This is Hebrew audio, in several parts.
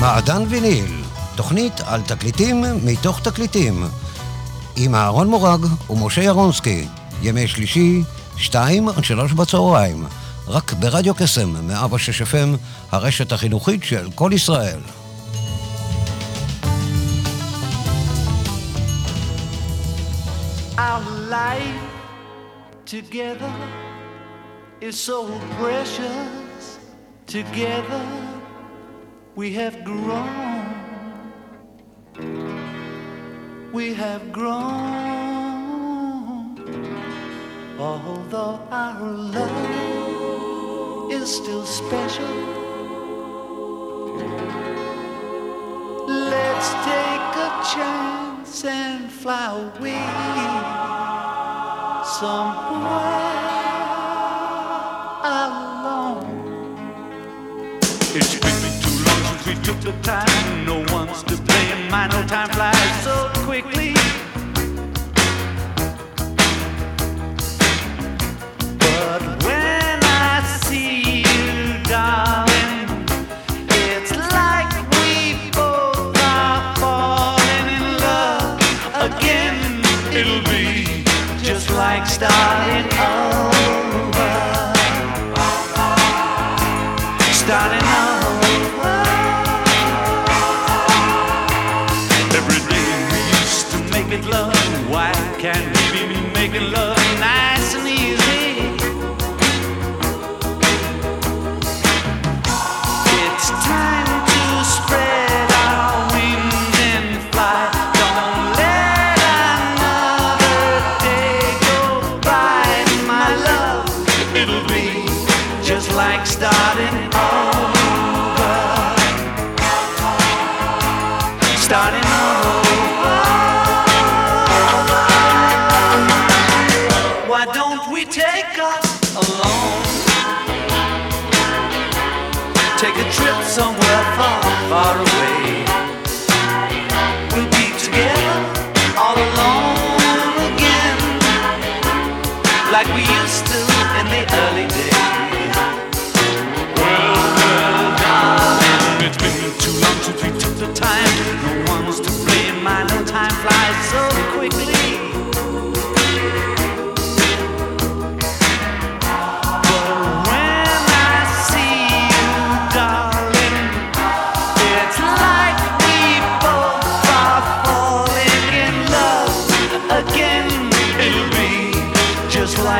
מעדן ויניל, תוכנית על תקליטים מתוך תקליטים, עם אהרון מורג ומשה ירונסקי, ימי שלישי, שתיים עד שלוש בצהריים, רק ברדיו קסם, מאבא שש FM, הרשת החינוכית של כל ישראל. Our life together is so precious. Together we have grown. We have grown. Although our love is still special. Let's take a chance and fly away somewhere took the time. No one's to blame. My no time flies so quickly.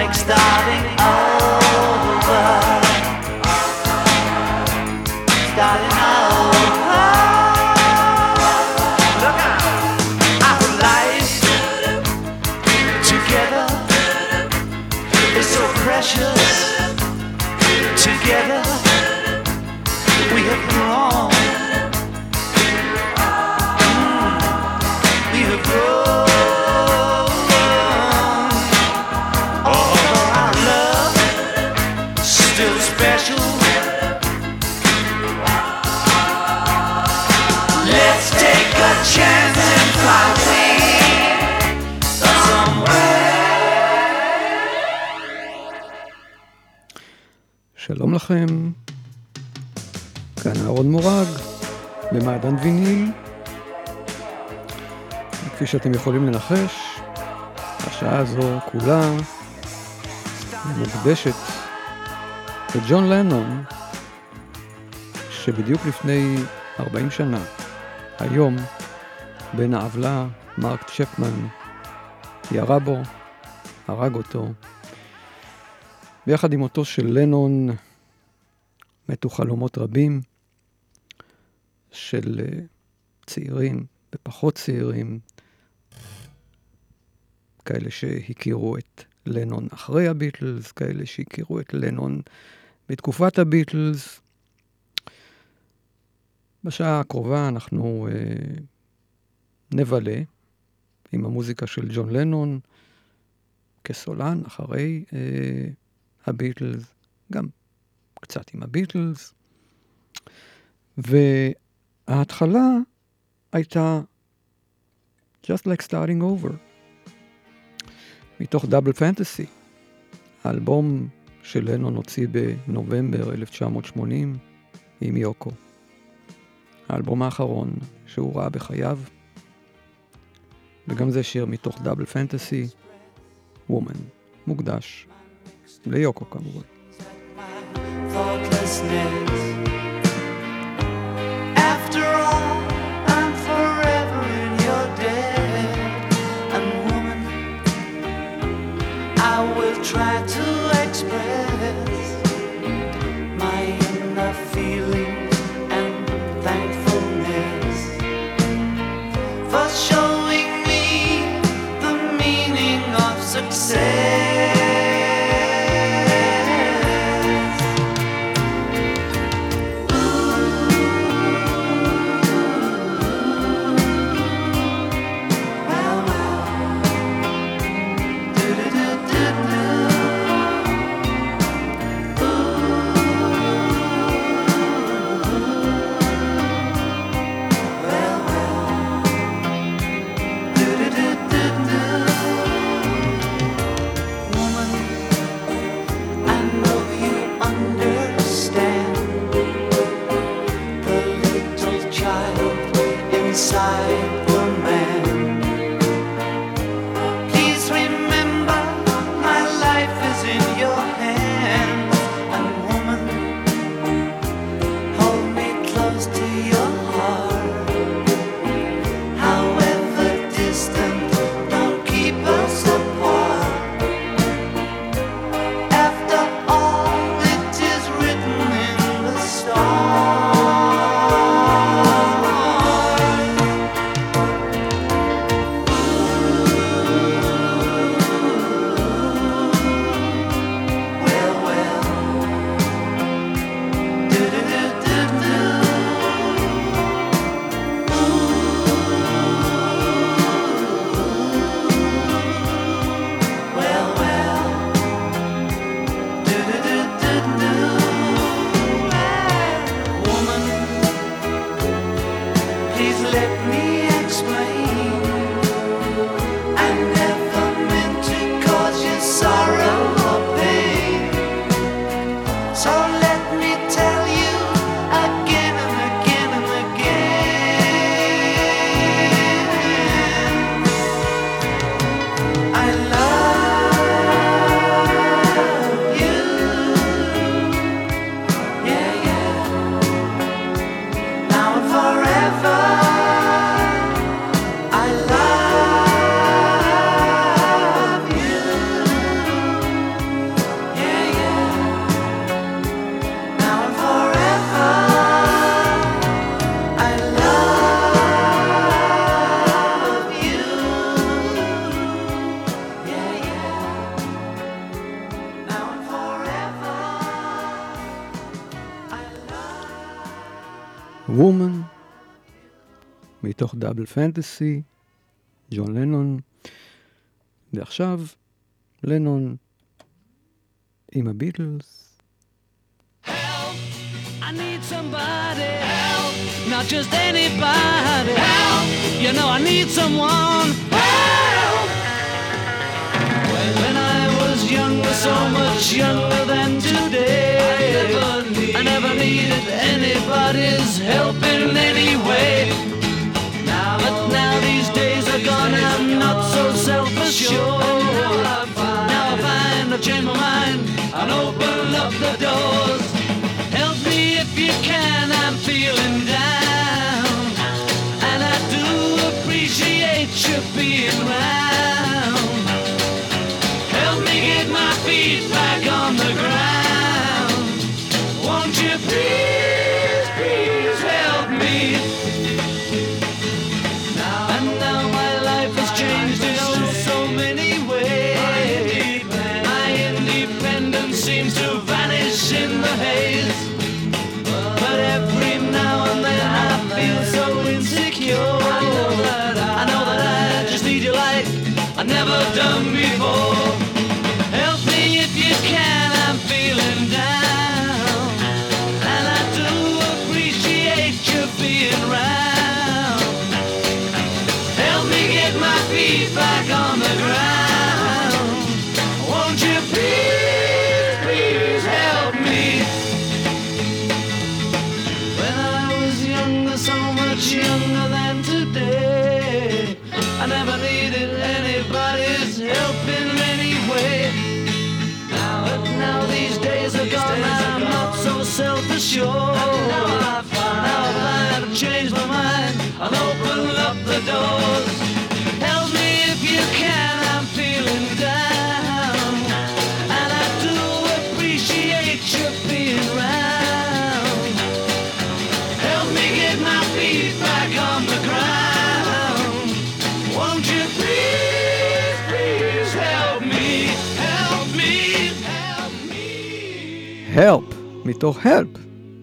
Like starting over. Oh. לכם, כאן אהרון מורג, במעדן ויניל. כפי שאתם יכולים לנחש, השעה הזו כולה מוקדשת לג'ון לנון, שבדיוק לפני 40 שנה, היום, בן העוולה, מרק צ'פמן, ירה בו, הרג אותו. ביחד עם מותו של לנון מתו חלומות רבים של אה, צעירים ופחות צעירים, כאלה שהכירו את לנון אחרי הביטלס, כאלה שהכירו את לנון בתקופת הביטלס. בשעה הקרובה אנחנו אה, נבלה עם המוזיקה של ג'ון לנון כסולן, אחרי אה, הביטלס, גם קצת עם הביטלס. וההתחלה הייתה Just Like Starting Over, מתוך דאבל פנטסי, האלבום שלנון הוציא בנובמבר 1980 עם יוקו. האלבום האחרון שהוא ראה בחייו, וגם זה שיר מתוך דאבל פנטסי, וומן, מוקדש ליוקו כמובן. righteousness. מתוך דאבל פנטסי, ג'ון לנון, ועכשיו לנון עם הביטלס. I need somebody help, not just anybody help. You know I need someone help. When I was younger, so much younger than today, I never, needed anybody's help in any way. I've changed my mind and open up the doors. Help me if you can, I'm feeling down. And I do appreciate you being round. Help me get my feet back on the Help, מתוך Help,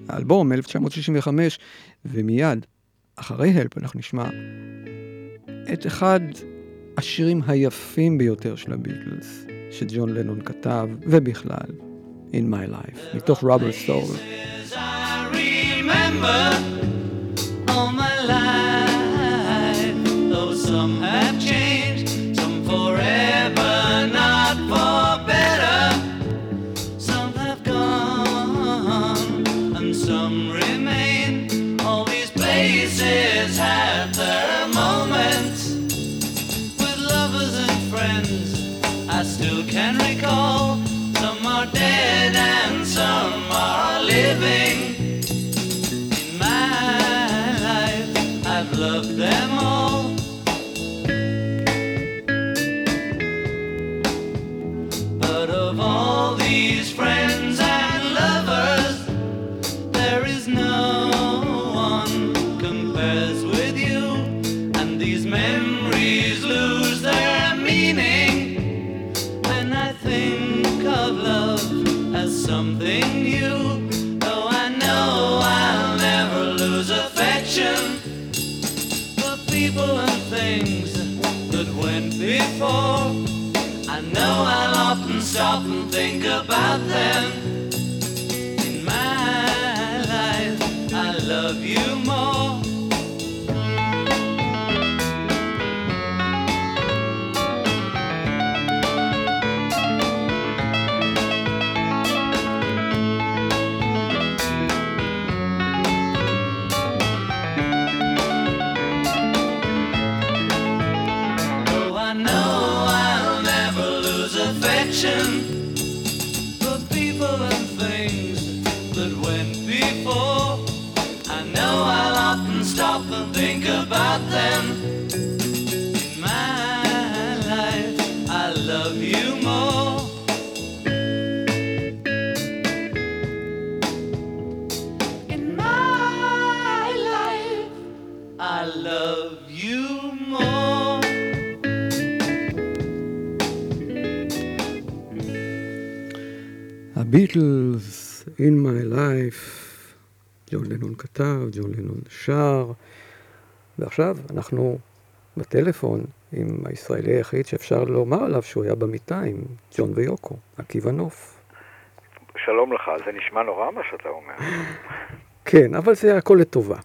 האלבום מ-1965, ומיד אחרי Help אנחנו נשמע את אחד השירים היפים ביותר של הביטלס, שג'ון לנון כתב, ובכלל, In My Life, מתוך life, though some have changed, living. In my life, I've loved them all. הביטלס, In My Life, ג'ון לנון כתב, ג'ון לנון שר, ועכשיו אנחנו בטלפון עם הישראלי היחיד שאפשר לומר עליו שהוא היה במיטה עם ג'ון ויוקו, עקיבא נוף. שלום לך, זה נשמע נורא מה שאתה אומר. כן, אבל זה הכל לטובה.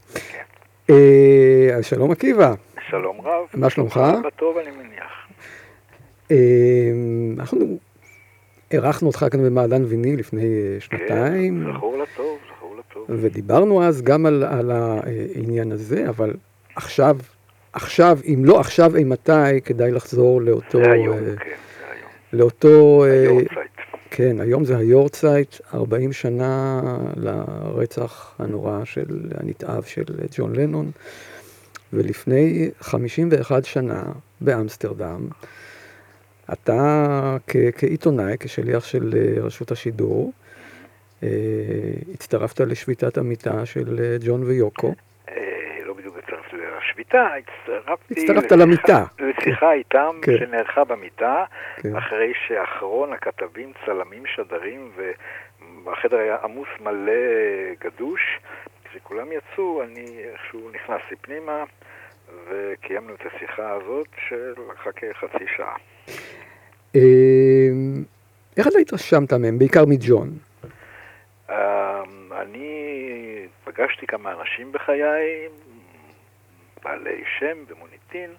אה, אז שלום עקיבא, שלום רב. מה שלומך? בטוב אני מניח. אה, אנחנו אירחנו אותך כאן במעדן ויניל לפני אה, שנתיים. כן, זכור לטוב, זכור לטוב. ודיברנו אז גם על, על העניין הזה, אבל עכשיו, עכשיו, אם לא עכשיו, אימתי, כדאי לחזור לאותו... זה היום, אה, כן, זה היום. לאותו... אה, היורצייט. כן, היום זה היורצייט, 40 שנה לרצח הנורא של הנתעב של ג'ון לנון, ולפני 51 שנה באמסטרדם, אתה כ- כעיתונאי, כשליח של אה, רשות השידור, אה, הצטרפת לשביתת המיטה של אה, ג'ון ויוקו. לא בדיוק הצטרפתי לשביתה, הצטרפתי... הצטרפת למיטה. לשיחה איתם כן. שנערכה במיטה, כן. אחרי שאחרון הכתבים, צלמים, שדרים, והחדר היה עמוס מלא גדוש. כשכולם יצאו, אני איכשהו נכנסתי פנימה, וקיימנו את השיחה הזאת, שלקחה כחצי שעה. אה, איך אתה התרשמת מהם, בעיקר מג'ון? אמ, אני פגשתי כמה אנשים בחיי, בעלי שם ומוניטין.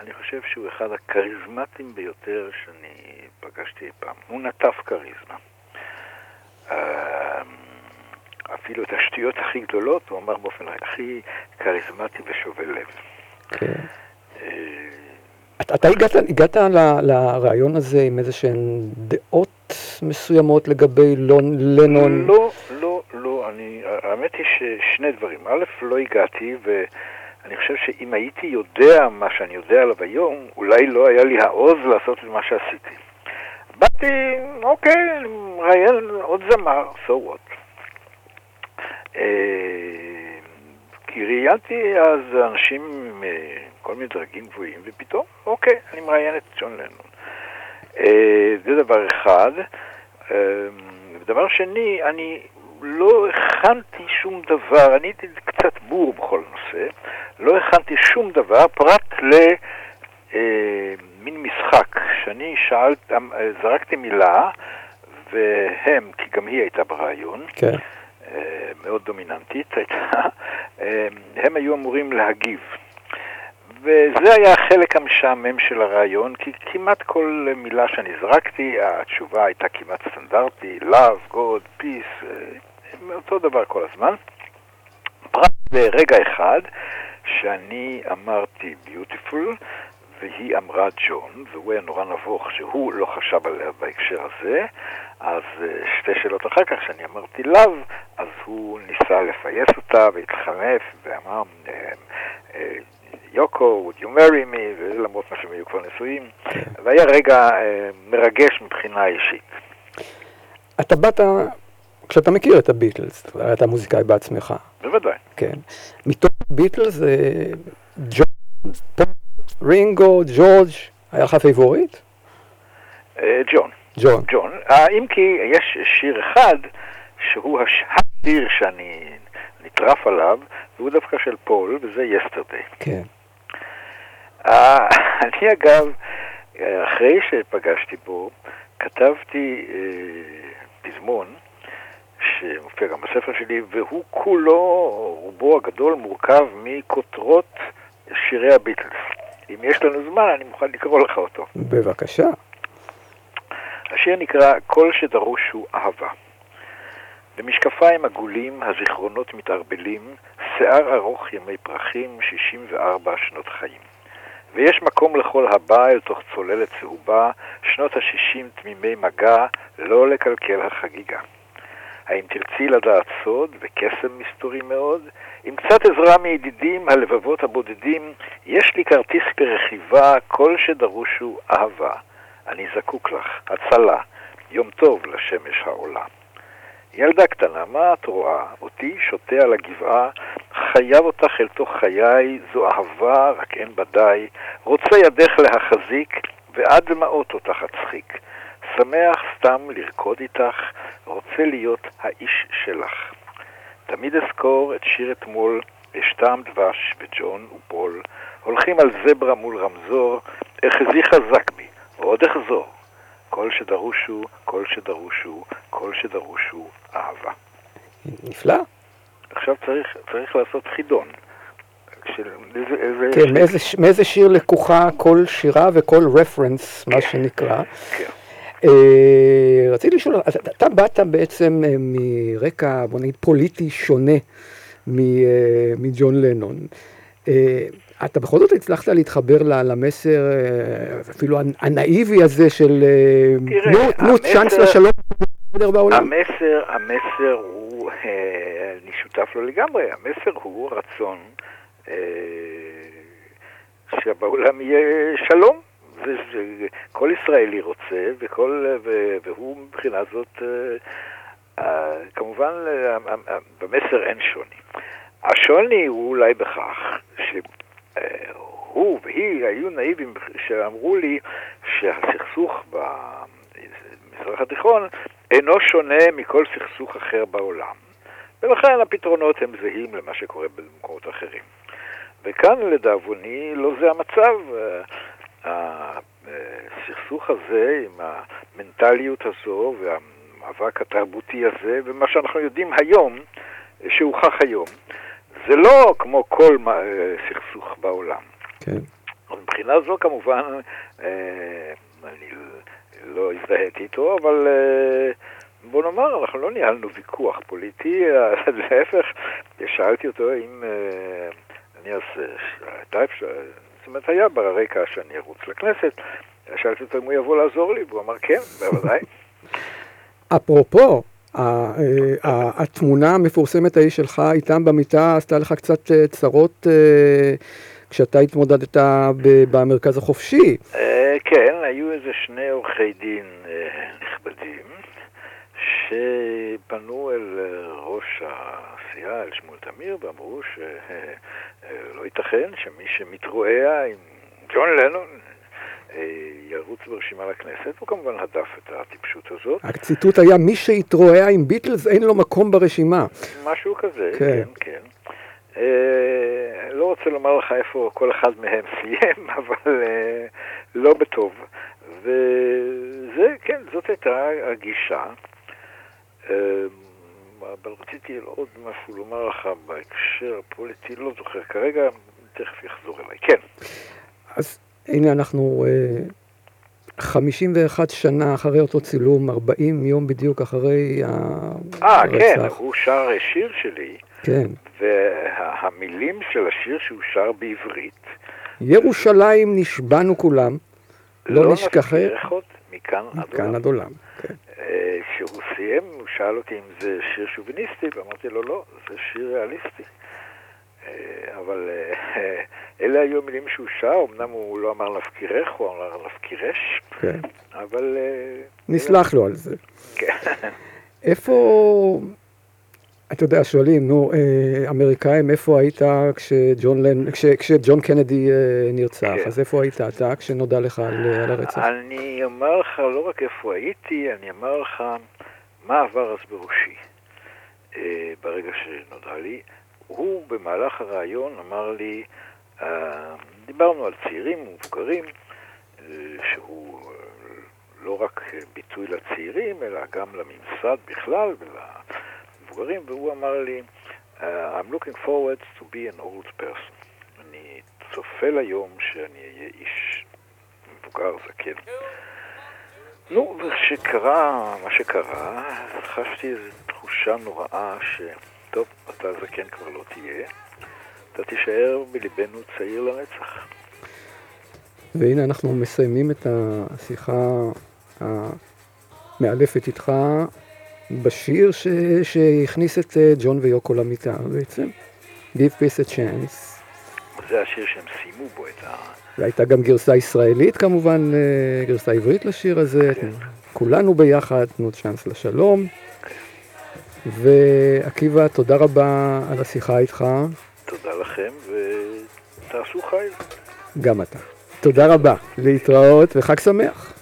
אני חושב שהוא אחד הכריזמטיים ביותר שאני פגשתי אי פעם. הוא נטף כריזמה. אפילו את השטויות הכי גדולות הוא אמר באופן הכי כריזמטי ושובה לב. כן. אה, אתה, הגעת, הגעת ל- לרעיון הזה עם איזה שהן דעות מסוימות לגבי לון, לנון? לא, לא, לא, אני, האמת היא ששני דברים. א', לא הגעתי, ואני חושב שאם הייתי יודע מה שאני יודע עליו היום, אולי לא היה לי העוז לעשות את מה שעשיתי. באתי, אוקיי, אני מראיין עוד זמר, so what. אה, כי ראיינתי אז אנשים עם אה, מיני דרגים גבוהים, ופתאום, אוקיי, אני מראיין את ג'ון לנון. אה, זה דבר אחד. ודבר שני, אני לא הכנתי שום דבר, אני הייתי קצת בור בכל נושא, לא הכנתי שום דבר פרט למין משחק, שאני שאלת, זרקתי מילה, והם, כי גם היא הייתה ברעיון, כן. מאוד דומיננטית הייתה, אה, הם היו אמורים להגיב. וזה היה החלק המשעמם של הרעיון, כי כמעט כל מילה שאני זרקתי, התשובה הייתה כמעט סטנדרטי, love, God, peace, אה, אותו דבר כל הזמן. פרט לרגע אחד, שאני אמרתי beautiful, והיא אמרה ג'ון, והוא היה נורא נבוך שהוא לא חשב עליה בהקשר הזה, אז אה, שתי שאלות אחר כך, שאני אמרתי לאו, אז הוא ניסה לפייס אותה והתחנף ואמר, אה, אה, יוקו, would you marry me, ולמרות מה שהם היו כבר נשואים, והיה רגע מרגש מבחינה אישית. אתה באת, כשאתה מכיר את הביטלס, אתה מוזיקאי בעצמך. בוודאי. כן. מתוך הביטלס, ג'ון, רינגו, ג'ורג', היה לך favorite? ג'ון. ג'ון. ג'ון. אה, אם כי יש שיר אחד שהוא הש... השיר שאני נטרף עליו, והוא דווקא של פול, וזה Yesterday. כן. אה, אני אגב, אחרי שפגשתי בו, כתבתי אה, פזמון, שמופיע גם בספר שלי, והוא כולו, רובו הגדול, מורכב מכותרות שירי הביטלס. אם יש לנו זמן, אני מוכן לקרוא לך אותו. בבקשה. השיר נקרא "כל שדרוש הוא אהבה". במשקפיים עגולים הזיכרונות מתערבלים, שיער ארוך ימי פרחים, 64 שנות חיים. ויש מקום לכל הבא אל תוך צוללת צהובה, שנות ה-60 תמימי מגע, לא לקלקל החגיגה. האם תרצי לדעת סוד וקסם מסתורי מאוד? עם קצת עזרה מידידים, הלבבות הבודדים, יש לי כרטיס ברכיבה, כל שדרוש הוא אהבה. אני זקוק לך, הצלה, יום טוב לשמש העולה. ילדה קטנה, מה את רואה? אותי שותה על הגבעה, חייב אותך אל תוך חיי, זו אהבה, רק אין בה די. רוצה ידך להחזיק, ועד דמעות אותך אצחיק. שמח סתם לרקוד איתך, רוצה להיות האיש שלך. תמיד אזכור את שיר אתמול, יש טעם דבש וג'ון ופול, הולכים על זברה מול רמזור, אחזי חזק בי, ועוד אחזור. כל שדרוש הוא, כל שדרוש הוא, כל שדרוש הוא אהבה. נפלא. עכשיו צריך, צריך לעשות חידון. של איזה, איזה כן, מאיזה, מאיזה שיר לקוחה כל שירה וכל רפרנס, מה שנקרא. כן. אה, רציתי לשאול, אתה, אתה באת בעצם אה, מרקע, בוא נגיד, פוליטי שונה מ, אה, מג'ון לנון. אתה בכל זאת הצלחת להתחבר למסר, אפילו הנ- הנאיבי הזה של תנו- צ'אנס לשלום בסדר בעולם. המסר, המסר הוא, אני שותף לו לגמרי, המסר הוא רצון שבעולם יהיה שלום. כל ישראלי רוצה, וכל, והוא מבחינה זאת, אה, אה, כמובן, אה, במסר אין שוני. השוני הוא אולי בכך שהוא והיא היו נאיבים שאמרו לי שהסכסוך במזרח התיכון אינו שונה מכל סכסוך אחר בעולם. ולכן הפתרונות הם זהים למה שקורה במקומות אחרים. וכאן לדאבוני לא זה המצב. הסכסוך הזה עם המנטליות הזו והמאבק התרבותי הזה ומה שאנחנו יודעים היום, שהוכח היום, זה לא כמו כל סכסוך בעולם. כן. מבחינה זו כמובן, אה, אני לא הזדהיתי איתו, אבל אה, בוא נאמר, אנחנו לא ניהלנו ויכוח פוליטי, להפך, שאלתי אותו אם אה, אני אז, הייתה אפשר, זאת אומרת, היה ברקע שאני ארוץ לכנסת, שאלתי אותו אם הוא יבוא לעזור לי, והוא אמר כן, בוודאי. אפרופו ה- אה, ה- התמונה המפורסמת ההיא שלך איתם במיטה עשתה לך קצת אה, צרות אה, כשאתה התמודדת במרכז החופשי. כן, היו איזה שני עורכי דין נכבדים שפנו אל ראש הסיעה, אל שמואל תמיר, ואמרו שלא ייתכן שמי שמתרועע עם ג'ון לנון אה, ירוץ ברשימה לכנסת, הוא כמובן הדף את הטיפשות הזאת. הציטוט היה, מי שהתרועע עם ביטלס אין לו מקום ברשימה. משהו כזה, כן. כן, כן. אה, לא רוצה לומר לך איפה כל אחד מהם סיים, אבל אה, לא בטוב. וזה, כן, זאת הייתה הגישה. אה, אבל רציתי עוד משהו לומר לך בהקשר הפוליטי, לא זוכר כרגע, תכף יחזור אליי. כן, אז הנה אנחנו אה, 51 שנה אחרי אותו צילום, 40 יום בדיוק אחרי אה, כן, הרצח. הוא שר שיר שלי, כן. והמילים של השיר שהוא שר בעברית, ירושלים נשבענו כולם, לא נשכחך נזכיר עוד מכאן עד מכאן עולם. עד עולם. כן. אה, כשהוא סיים, הוא שאל אותי אם זה שיר שוביניסטי, ואמרתי לו, לא, זה שיר ריאליסטי. אה, אבל אה, אלה היו המילים שהוא שר, אמנם הוא לא אמר להפקירך, הוא אמר להפקירש, כן. אבל... נסלח לו על זה. כן. איפה, אתה יודע, שואלים, נו, אה, אמריקאים, איפה היית כשג'ון, לנ... כש... כשג'ון קנדי אה, נרצח? כן. אז איפה היית אתה כשנודע לך על, אה, על הרצח? אני אומר לך לא רק איפה הייתי, אני אומר לך מה עבר אז בראשי ברגע שנודע לי. הוא במהלך הראיון אמר לי, דיברנו על צעירים ומבוגרים, שהוא לא רק ביטוי לצעירים, אלא גם לממסד בכלל ולמבוגרים, והוא אמר לי, אה, I'm looking forward to be an old person. אני צופה ליום שאני אהיה איש מבוגר, זקן. נו, וכשקרה מה שקרה, חשתי איזו תחושה נוראה ש... טוב, אתה זקן כבר לא תהיה, אתה תישאר בליבנו צעיר לנצח. והנה אנחנו מסיימים את השיחה המאלפת איתך בשיר ש... שהכניס את אה, ג'ון ויוקו למיטה בעצם. Give peace a chance. זה השיר שהם סיימו בו את ה... והייתה גם גרסה ישראלית כמובן, אה, גרסה עברית לשיר הזה. כולנו ביחד, תנו צ'אנס לשלום. ועקיבא, תודה רבה על השיחה איתך, תודה לכם, ותעשו חייל. גם אתה. תודה רבה, להתראות וחג שמח.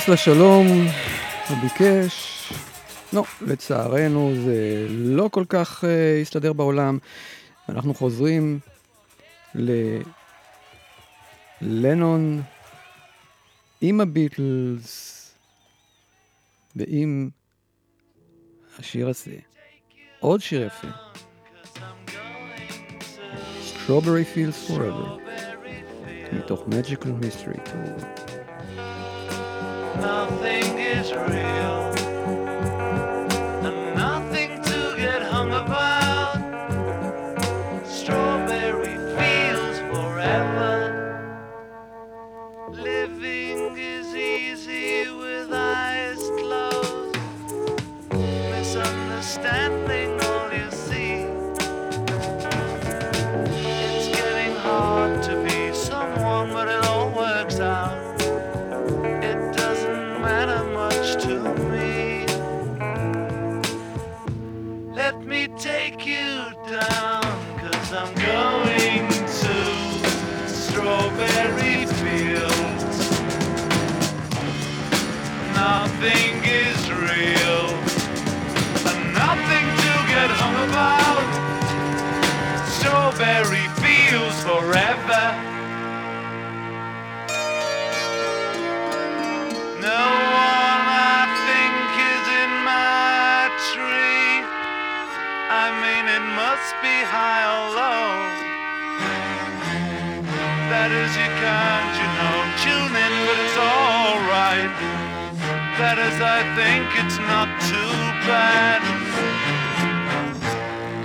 צ'אנס לשלום, הוא ביקש. לא, לצערנו זה לא כל כך uh, הסתדר בעולם. אנחנו חוזרים ללנון עם הביטלס ועם השיר הזה. עוד שיר יפה. Strawberry Fields Forever, מתוך Magical Mystery Tour. Nothing is real, Strawberry fields forever. No one I think is in my tree. I mean, it must be high or low. That is, you can't, you know, tune in, but it's alright. That is, I think it's not too bad.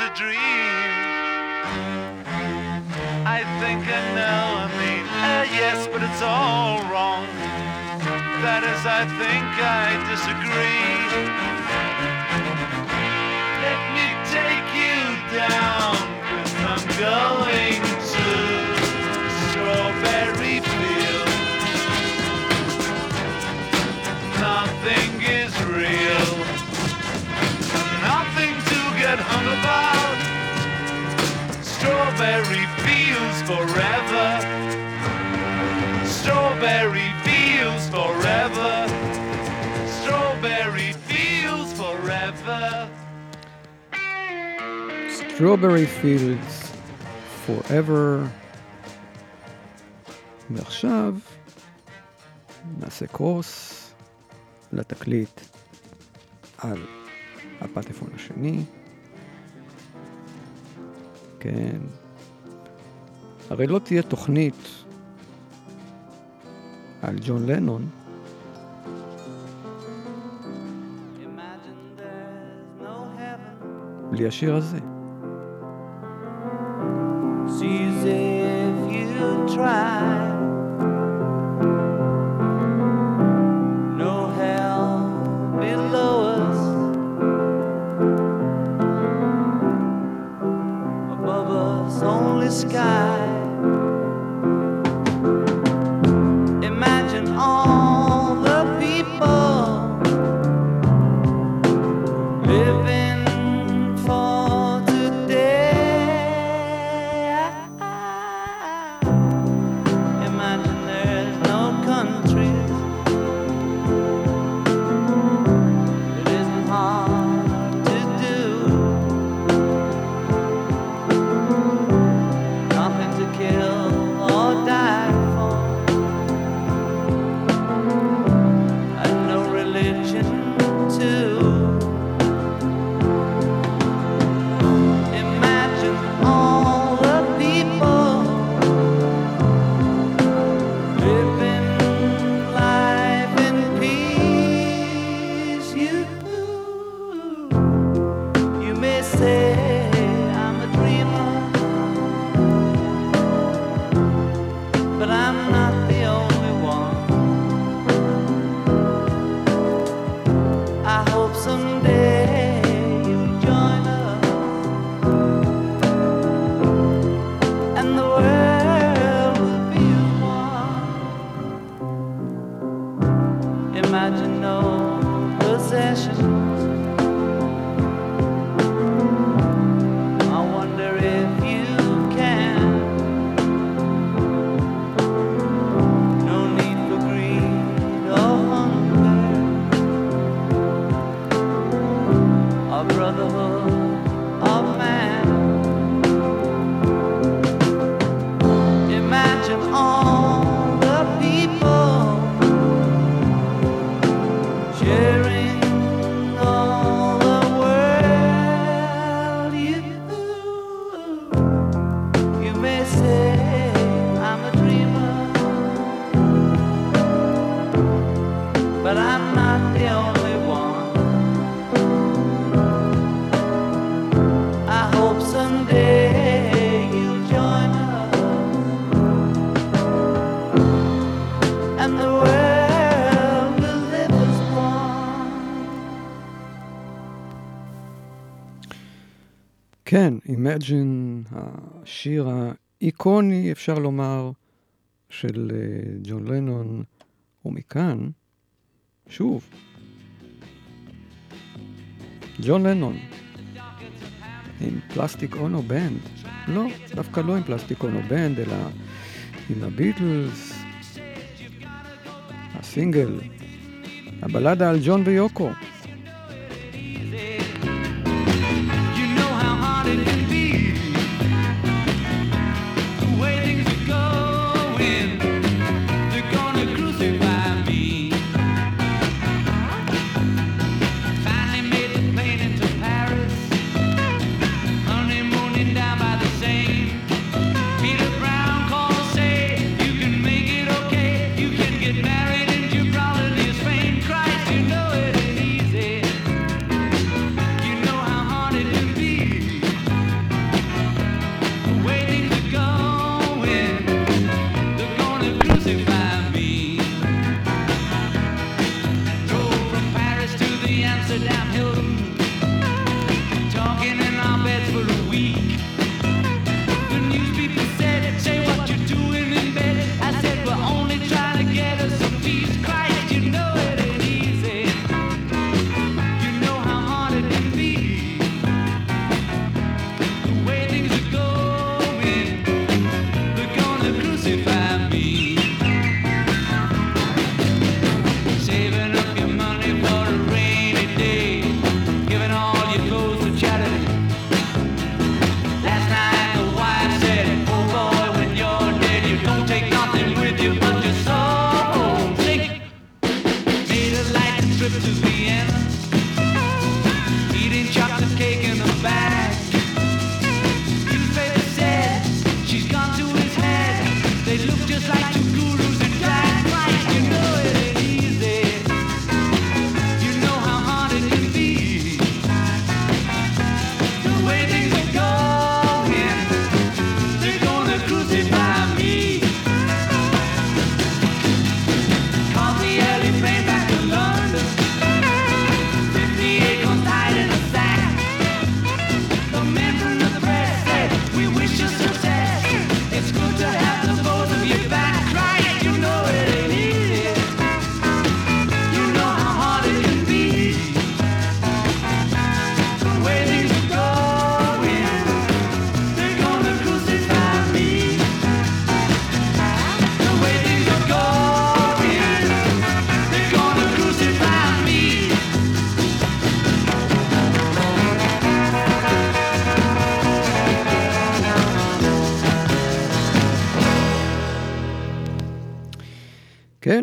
it's a dream. I think I know, I mean, uh, yes, but it's all wrong. That is, I think I disagree. Let me take you down, cause I'm going to Strawberry Fields. Nothing is real, about. Strawberry Fields forever. Strawberry fields forever. Strawberry fields forever. Strawberry Fields Forever. ועכשיו נעשה קרוס לתקליט על הפטפון השני. כן. הרי לא תהיה תוכנית על ג'ון לנון. בלי השיר הזה. Imagine, השיר האיקוני, אפשר לומר, של אה, ג'ון לנון, ומכאן, שוב, ג'ון לנון, עם פלסטיק אונו בנד, לא, דווקא לא עם פלסטיק אונו בנד, אלא עם הביטלס, הסינגל, הבלדה על ג'ון ויוקו.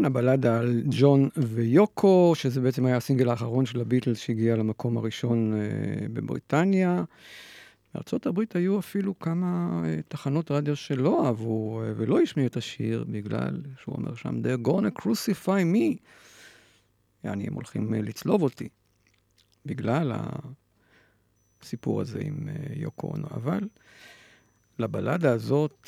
הבלדה על ג'ון ויוקו, שזה בעצם היה הסינגל האחרון של הביטלס שהגיע למקום הראשון אה, בבריטניה. בארה"ב היו אפילו כמה אה, תחנות רדיו שלא אהבו אה, ולא השמיעו את השיר, בגלל שהוא אומר שם, They're gonna crucify me. יעני, הם הולכים לצלוב אותי, בגלל הסיפור הזה עם יוקו אונו. אבל לבלדה הזאת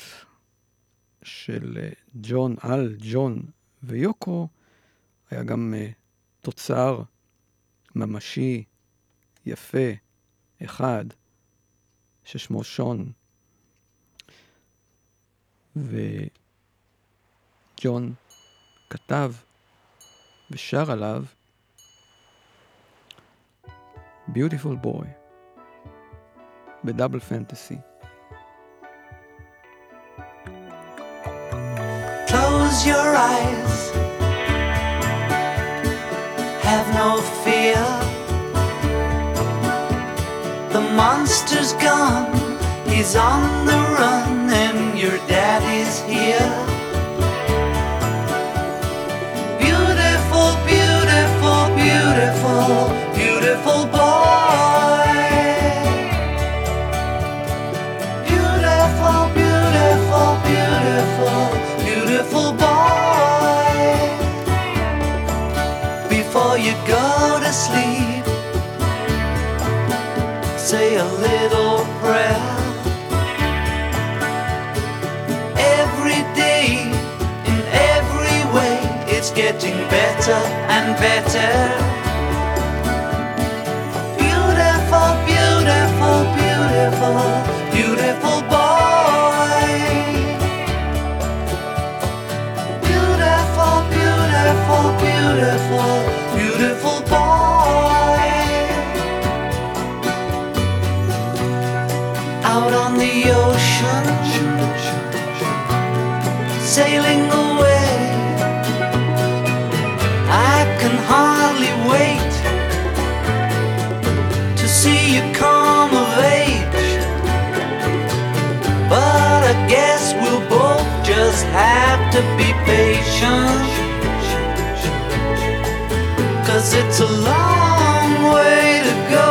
של ג'ון על ג'ון ויוקו היה גם uh, תוצר ממשי, יפה, אחד, ששמו שון. וג'ון כתב ושר עליו Beautiful Boy בדאבל פנטסי. Have no fear, the monster's gone, he's on the run, and your daddy's here. getting better and better. Beautiful, beautiful, beautiful. It's a long way to go.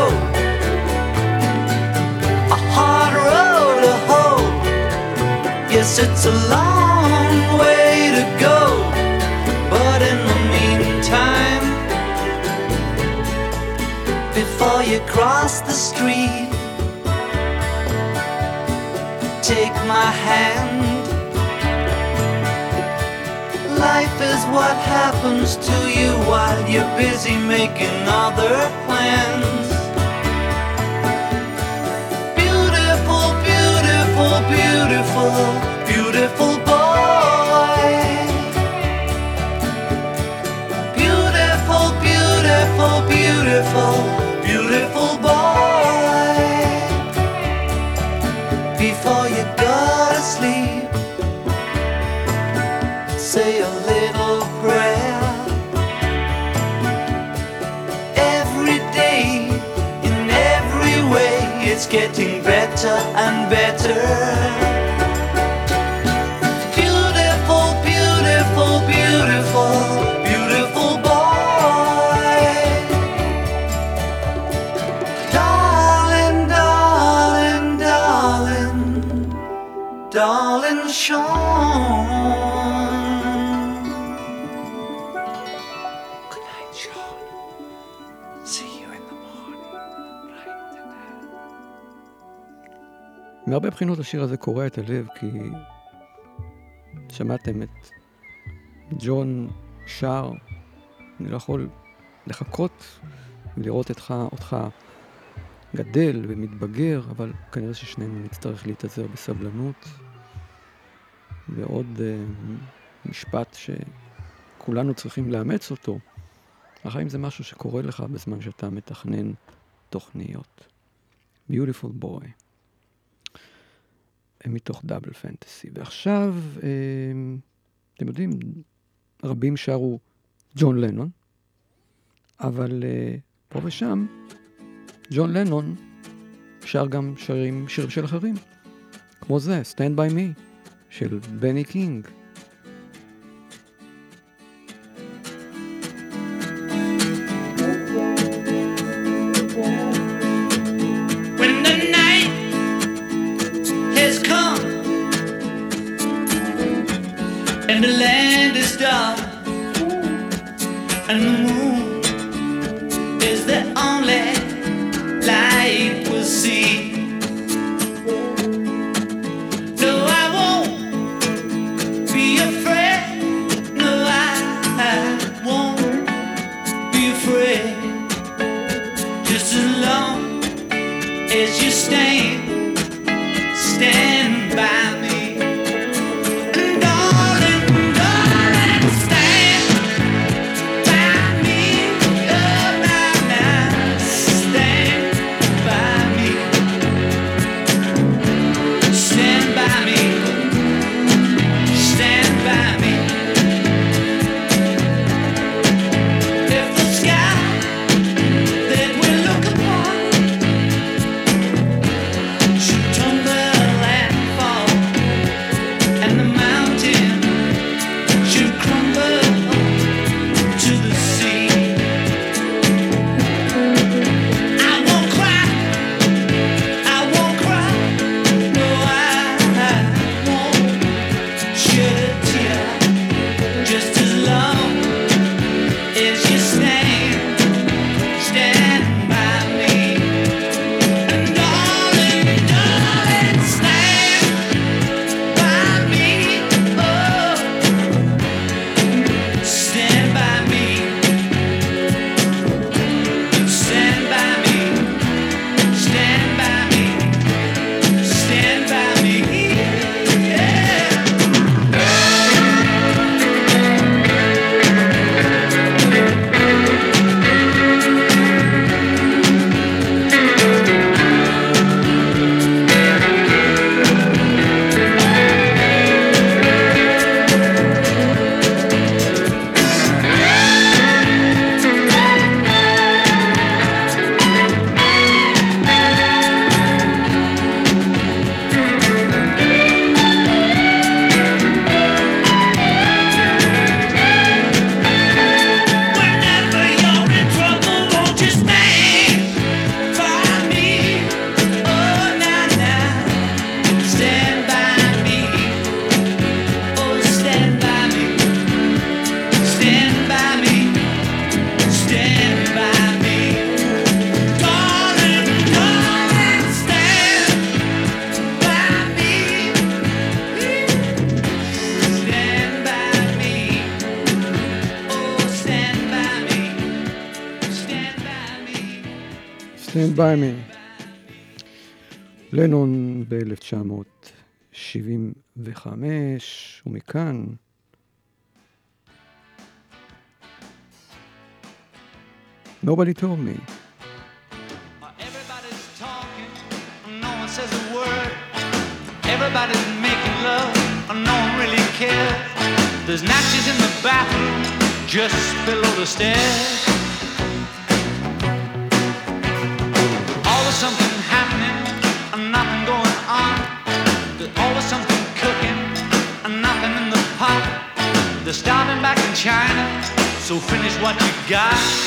A hard road to hoe. Yes, it's a long way to go. But in the meantime, before you cross the street, take my hand. Life is what happens to you while you're busy making other plans. Beautiful, beautiful, beautiful, beautiful boy. Beautiful, beautiful, beautiful, and better. מהרבה בחינות השיר הזה קורע את הלב, כי שמעתם את ג'ון שר, אני לא יכול לחכות ולראות אותך, אותך גדל ומתבגר, אבל כנראה ששנינו נצטרך להתאזר בסבלנות. ועוד uh, משפט שכולנו צריכים לאמץ אותו, החיים זה משהו שקורה לך בזמן שאתה מתכנן תוכניות. Beautiful boy. מתוך דאבל פנטסי. ועכשיו, אה, אתם יודעים, רבים שרו ג'ון לנון, אבל אה, פה ושם, ג'ון לנון שר גם שירים, שירים של אחרים, כמו זה, Stand by Me, של בני קינג. By me. לנון ב-1975, ומכאן Nobody told me. Everybody's talking, no one says a word. Everybody's making love, no one really cares. There's natches in the bathroom, just below the stairs. Something happening, nothing going on. There's always something cooking, nothing in the pot. They're starving back in China, so finish what you got.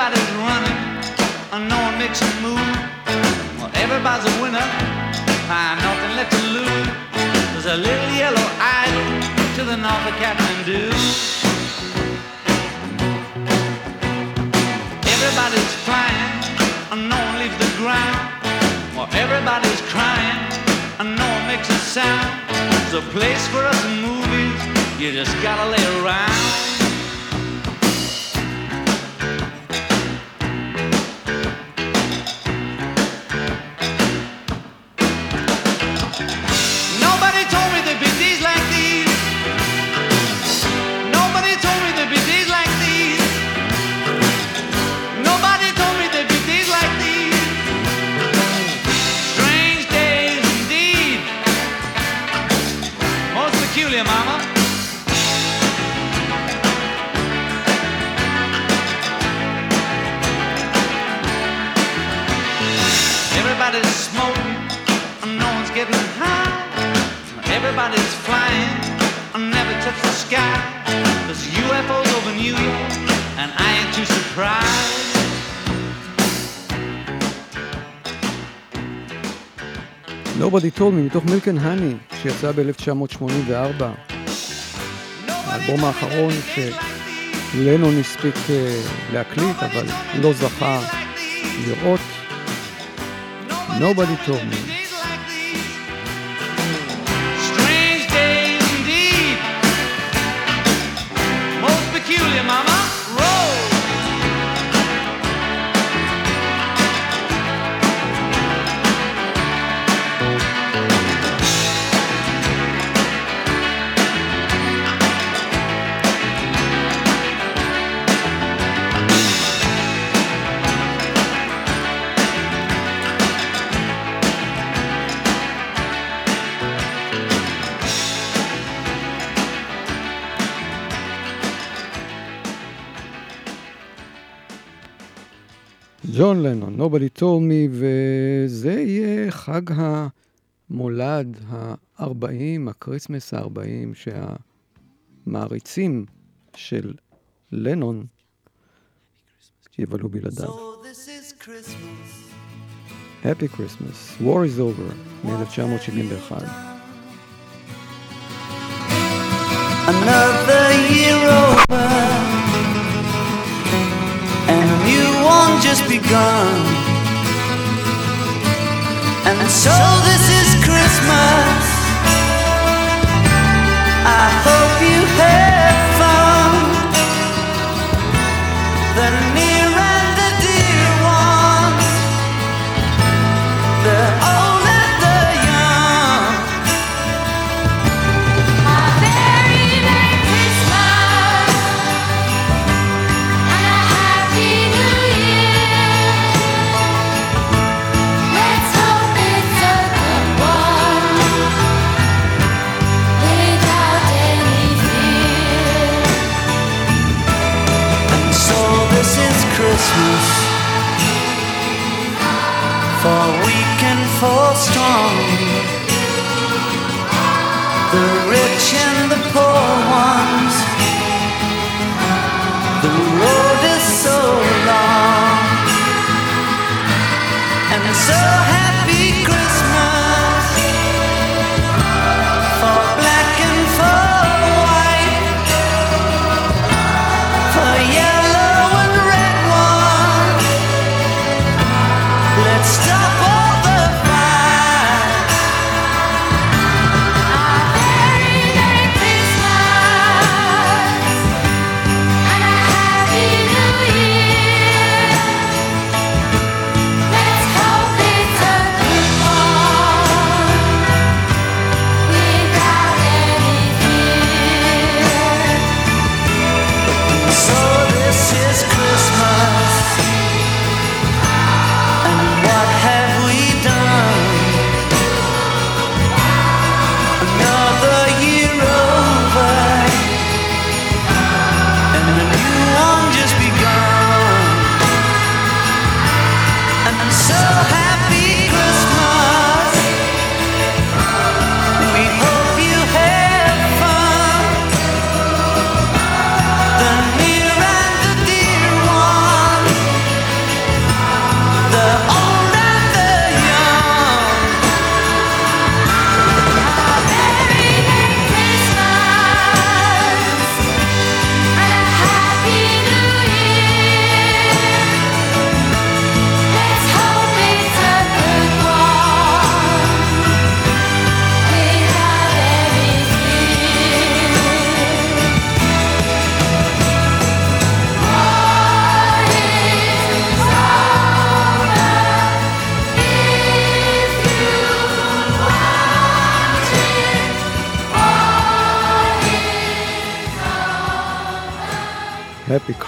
Everybody's running, and no one makes a move. Well, everybody's a winner, I nothing left to lose. There's a little yellow idol to the north of Kathmandu. Everybody's flying, and no one leaves the ground. Well, everybody's crying, and no one makes a sound. There's a place for us in movies, you just gotta lay around. Everybody's flying, and never touch the sky. There's UFOs over New York, and I ain't too surprised. Nobody told me מתוך מילקן האני, שיצא ב-1984. האלבום האחרון שלנון הספיק אה, להקליט, אבל לא זכה לראות. Nobody told me. ג'ון לנון, Nobody told me, וזה יהיה חג המולד ה-40, ה Christmas ה-40, שהמעריצים של לנון יבלו בלעדיו. Happy Christmas, War is over, מ-1971. Another year over, one just begun. And so this is Christmas. I hope you had Christmas for weak and for strong. The rich and the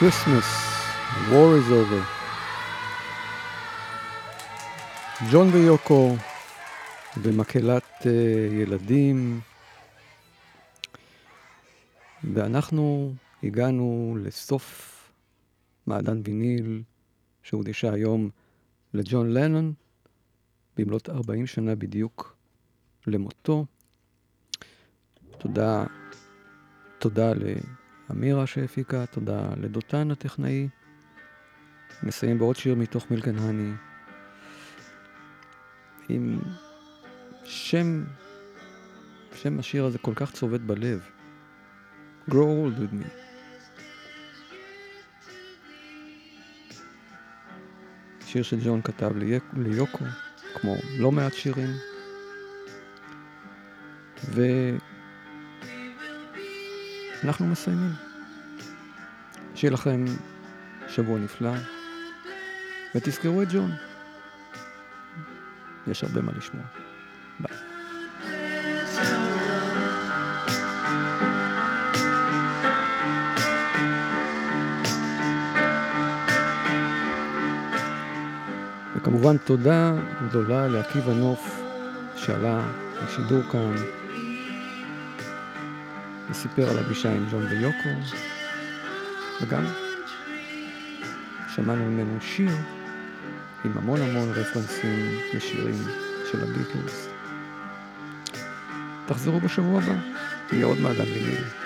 Christmas, War is over. ג'ון ויוקו במקהלת uh, ילדים, ואנחנו הגענו לסוף מעדן ויניל שהוקדשה היום לג'ון לנון, במלאת 40 שנה בדיוק למותו. תודה, תודה לאמירה שהפיקה, תודה לדותן הטכנאי. נסיים בעוד שיר מתוך מילקן הני, עם שם, שם השיר הזה כל כך צובט בלב. Grow old with me. שיר שג'ון כתב ליוקו, כמו לא מעט שירים. ואנחנו מסיימים. שיהיה לכם שבוע נפלא, ותזכרו את ג'ון. יש הרבה מה לשמוע. ביי. וכמובן תודה גדולה לעקיבא נוף שעלה לשידור כאן וסיפר על הפגישה עם ג'ון ויוקו וגם שמענו ממנו שיר עם המון המון רפרנסים לשירים של הביטלס. תחזרו בשבוע הבא, יהיה עוד מעגל מילים.